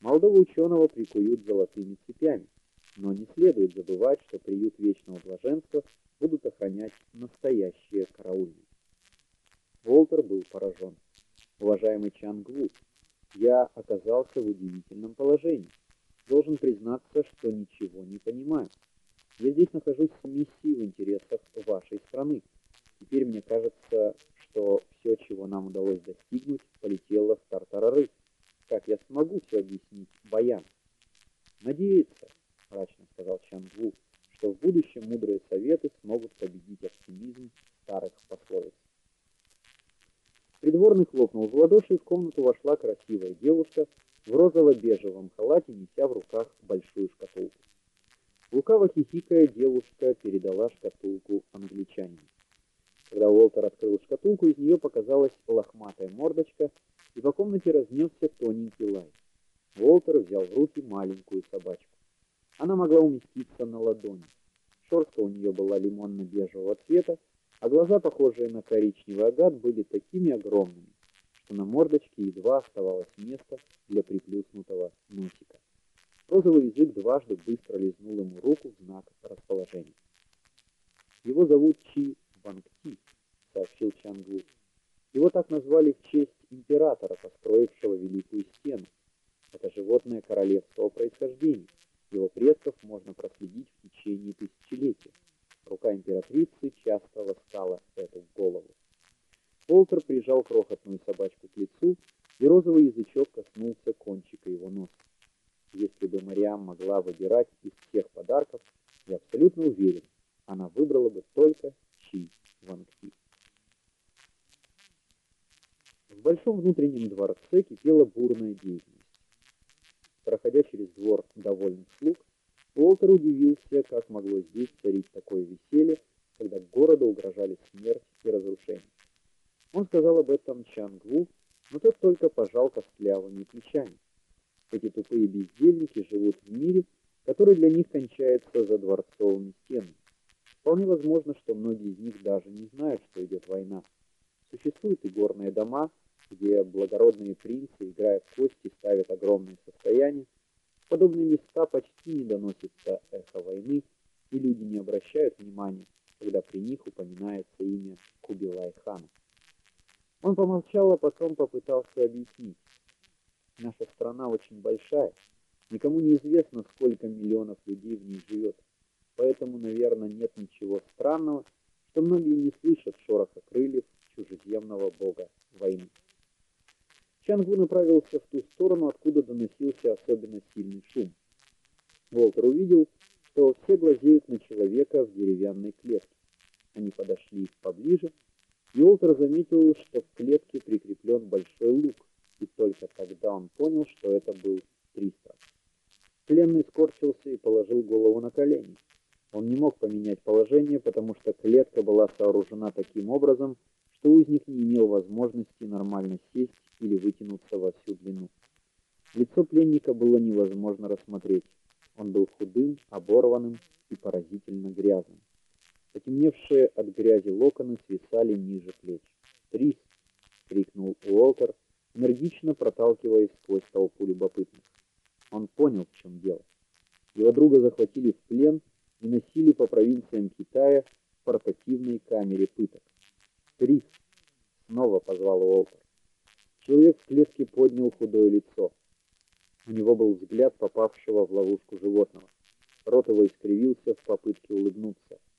Молодого ученого прикуют золотыми цепями, но не следует забывать, что приют вечного блаженства будут охранять настоящие караульные. Волтер был поражен. Уважаемый Чангву, я оказался в удивительном положении. Должен признаться, что ничего не понимаю. Я здесь нахожусь с миссией в интересах вашей страны. Теперь мне кажется, что все, чего нам удалось достигнуть, полетело в тартарары. Как я смогу все объяснить Баян? Надеяться, мрачно сказал Чангву, что в будущем мудрые советы смогут победить оптимизм старых пословиц. Придворный хлопнул в ладоши, и в комнату вошла красивая девушка в розово-бежевом халате, неся в руках большую шкатулку. Лукаво хихикая, девушка передала шкатулку англичанину. Когда Уолтер открыл шкатулку, из нее показалась лохматая мордочка, и по комнате разнесся тоненький лай. Уолтер взял в руки маленькую собачку. Она могла уместиться на ладони. Шерстка у нее была лимонно-бежевого цвета, а глаза, похожие на коричневый агат, были такими огромными, что на мордочке едва оставалось место для приплюснутого носика. Розовый язык дважды быстро лизнул ему руку в знак расположения. Его зовут Чи Вангти, сообщил Чангу. Его так назвали в честь императора, построившего Великую Стену. Это животное королевского происхождения. Его предков можно проследить в течение тысячелетий. Рука императрицы часто ласкала эту голову. Полтер прижал крохотную собачку к лицу, и розовый язычок коснулся кончика его носа. Если бы Мариам могла выбирать из всех подарков, я абсолютно уверен, она выбрала бы только Чи Вангти. В большом внутреннем дворце кипела бурная деятельность. Проходя через двор довольных слуг, Уолтер удивился, как могло здесь царить такое веселье, когда городу угрожали смерть и разрушение. Он сказал об этом Чангву, но тот только пожал костлявыми плечами. Эти тупые бездельники живут в мире, который для них кончается за дворцовыми стенами. Вполне возможно, что многие из них даже не знают, что идет война. Существуют и горные дома, где благородные принцы, играя в кости, ставят огромные состояния. В подобные места почти не доносится эхо войны, и люди не обращают внимания, когда при них упоминается имя Кубилай-хана. Он помолчал, а потом попытался объяснить. Наша страна очень большая. Никому не известно, сколько миллионов людей в ней живет. Поэтому, наверное, нет ничего странного, что многие не слышат шороха крыльев чужеземного бога войны. Чангу направился в ту сторону, откуда доносился особенно сильный шум. Волтер увидел, что все глазеют на человека в деревянной клетке. Они подошли поближе, и Волтер заметил, что в клетке прикреплен большой лук, и только тогда он понял, что это был Тристран. Пленный скорчился и положил голову на колени. Он не мог поменять положение, потому что клетка была сооружена таким образом, что узник не имел возможности нормально сесть или вытянуться во всю длину. Лицо пленника было невозможно рассмотреть. Он был худым, оборванным и поразительно грязным. Потемневшие от грязи локоны свисали ниже плеч. "Трис!" крикнул Уолтер, энергично проталкиваясь сквозь толпу любопытных. Он понял, в чем дело. Его друга захватили в плен и носили по провинциям Китая в портативной камере пыток. "Трис!" снова позвал Уолтер. Человек в клетке поднял худое лицо. У него был взгляд попавшего в ловушку животного. Рот его искривился в попытке улыбнуться.